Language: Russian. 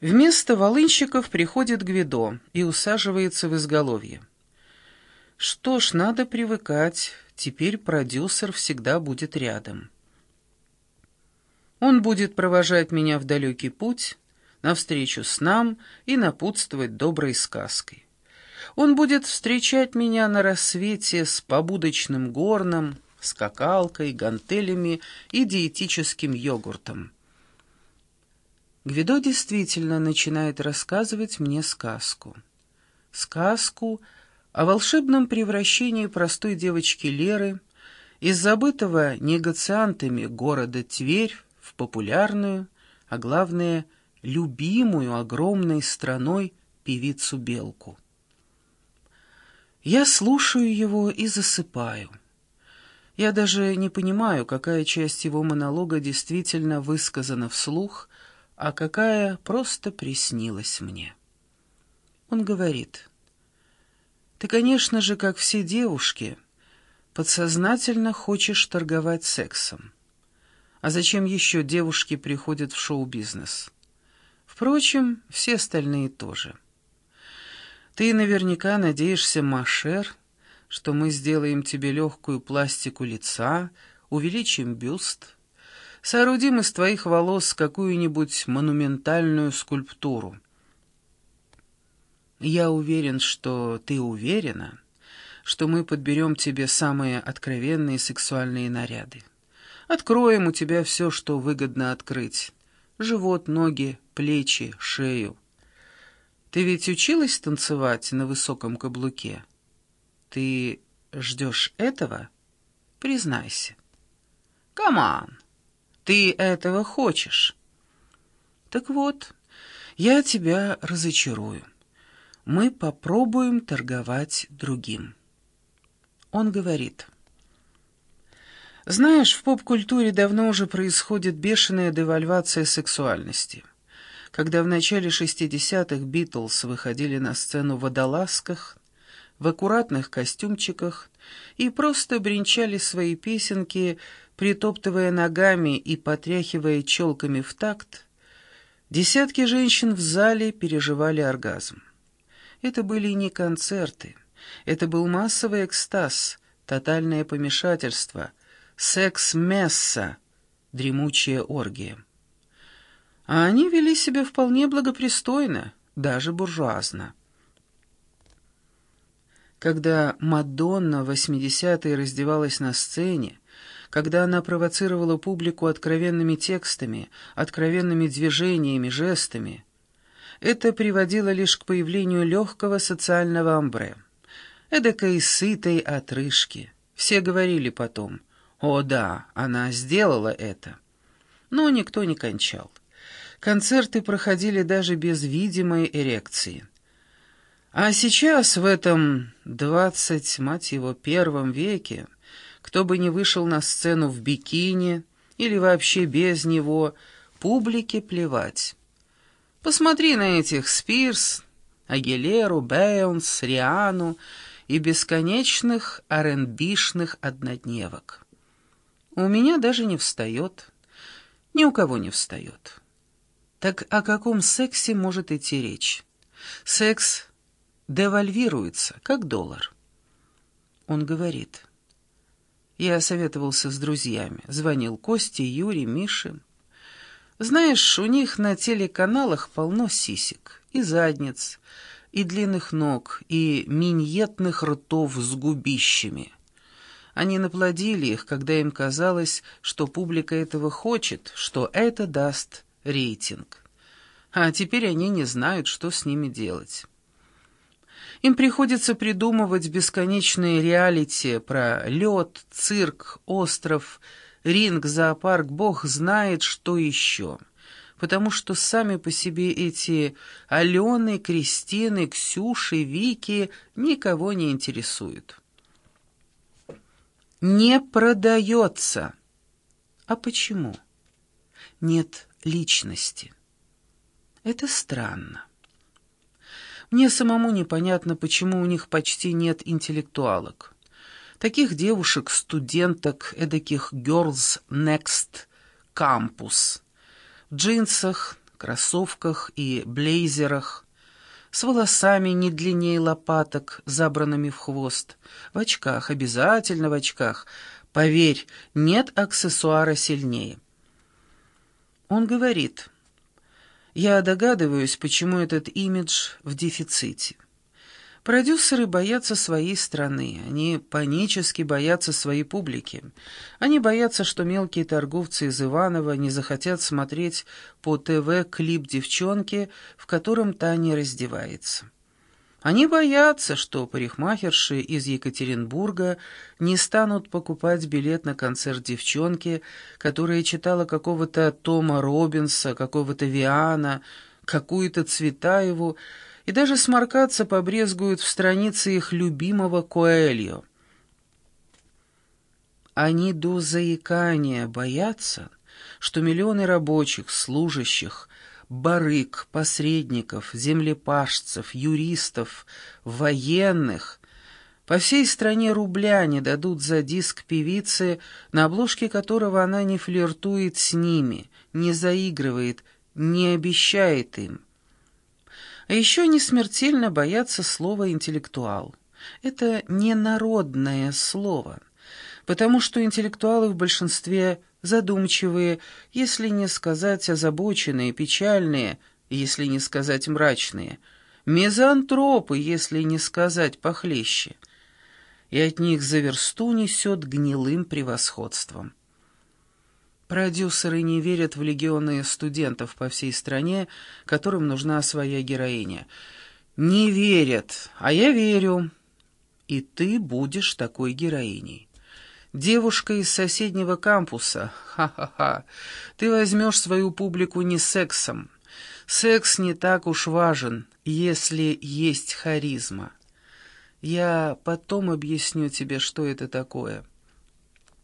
Вместо волынщиков приходит Гвидо и усаживается в изголовье. Что ж, надо привыкать, теперь продюсер всегда будет рядом. Он будет провожать меня в далекий путь, навстречу с нам и напутствовать доброй сказкой. Он будет встречать меня на рассвете с побудочным горном, скакалкой, гантелями и диетическим йогуртом. Гвидо действительно начинает рассказывать мне сказку. Сказку о волшебном превращении простой девочки Леры из забытого негациантами города Тверь в популярную, а главное, любимую огромной страной певицу-белку. Я слушаю его и засыпаю. Я даже не понимаю, какая часть его монолога действительно высказана вслух, а какая просто приснилась мне. Он говорит, «Ты, конечно же, как все девушки, подсознательно хочешь торговать сексом. А зачем еще девушки приходят в шоу-бизнес? Впрочем, все остальные тоже. Ты наверняка надеешься, Машер, что мы сделаем тебе легкую пластику лица, увеличим бюст, соорудим из твоих волос какую-нибудь монументальную скульптуру. Я уверен, что ты уверена, что мы подберем тебе самые откровенные сексуальные наряды. Откроем у тебя все, что выгодно открыть. Живот, ноги, плечи, шею. Ты ведь училась танцевать на высоком каблуке? Ты ждешь этого? Признайся. Каман, ты этого хочешь? Так вот, я тебя разочарую. Мы попробуем торговать другим. Он говорит... Знаешь, в поп-культуре давно уже происходит бешеная девальвация сексуальности. Когда в начале 60-х Битлз выходили на сцену в водолазках, в аккуратных костюмчиках и просто бренчали свои песенки, притоптывая ногами и потряхивая челками в такт, десятки женщин в зале переживали оргазм. Это были не концерты, это был массовый экстаз, тотальное помешательство — секс-месса, дремучая оргия. А они вели себя вполне благопристойно, даже буржуазно. Когда Мадонна в 80-е раздевалась на сцене, когда она провоцировала публику откровенными текстами, откровенными движениями, жестами, это приводило лишь к появлению легкого социального амбре, эдакой сытой отрыжки. Все говорили потом — о да, она сделала это. Но никто не кончал. Концерты проходили даже без видимой эрекции. А сейчас, в этом двадцать, мать его, первом веке, кто бы ни вышел на сцену в бикини или вообще без него, публике плевать. Посмотри на этих Спирс, Агилеру, Бейонс, Риану и бесконечных аренбишных однодневок. У меня даже не встает. Ни у кого не встает. Так о каком сексе может идти речь? Секс девальвируется, как доллар. Он говорит. Я советовался с друзьями. Звонил Косте, Юре, Мише. Знаешь, у них на телеканалах полно сисек и задниц, и длинных ног, и миньетных ртов с губищами. Они наплодили их, когда им казалось, что публика этого хочет, что это даст рейтинг. А теперь они не знают, что с ними делать. Им приходится придумывать бесконечные реалити про лед, цирк, остров, ринг, зоопарк, бог знает, что еще. Потому что сами по себе эти Алены, Кристины, Ксюши, Вики никого не интересуют не продается. А почему? Нет личности. Это странно. Мне самому непонятно, почему у них почти нет интеллектуалок. Таких девушек, студенток, эдаких girls next campus. В джинсах, кроссовках и блейзерах, с волосами не длиннее лопаток, забранными в хвост, в очках, обязательно в очках. Поверь, нет аксессуара сильнее. Он говорит, я догадываюсь, почему этот имидж в дефиците. Продюсеры боятся своей страны, они панически боятся своей публики. Они боятся, что мелкие торговцы из Иванова не захотят смотреть по ТВ клип девчонки, в котором та не раздевается. Они боятся, что парикмахерши из Екатеринбурга не станут покупать билет на концерт девчонки, которая читала какого-то Тома Робинса, какого-то Виана, какую-то Цветаеву, и даже сморкаться побрезгуют в странице их любимого Коэльо. Они до заикания боятся, что миллионы рабочих, служащих, барыг, посредников, землепашцев, юристов, военных по всей стране рубля не дадут за диск певицы, на обложке которого она не флиртует с ними, не заигрывает, не обещает им. А еще они смертельно боятся слова «интеллектуал». Это не народное слово, потому что интеллектуалы в большинстве задумчивые, если не сказать озабоченные, печальные, если не сказать мрачные, мизантропы, если не сказать похлеще, и от них за версту несет гнилым превосходством. Продюсеры не верят в легионы студентов по всей стране, которым нужна своя героиня. Не верят, а я верю. И ты будешь такой героиней. Девушка из соседнего кампуса. Ха-ха-ха. Ты возьмешь свою публику не сексом. Секс не так уж важен, если есть харизма. Я потом объясню тебе, что это такое.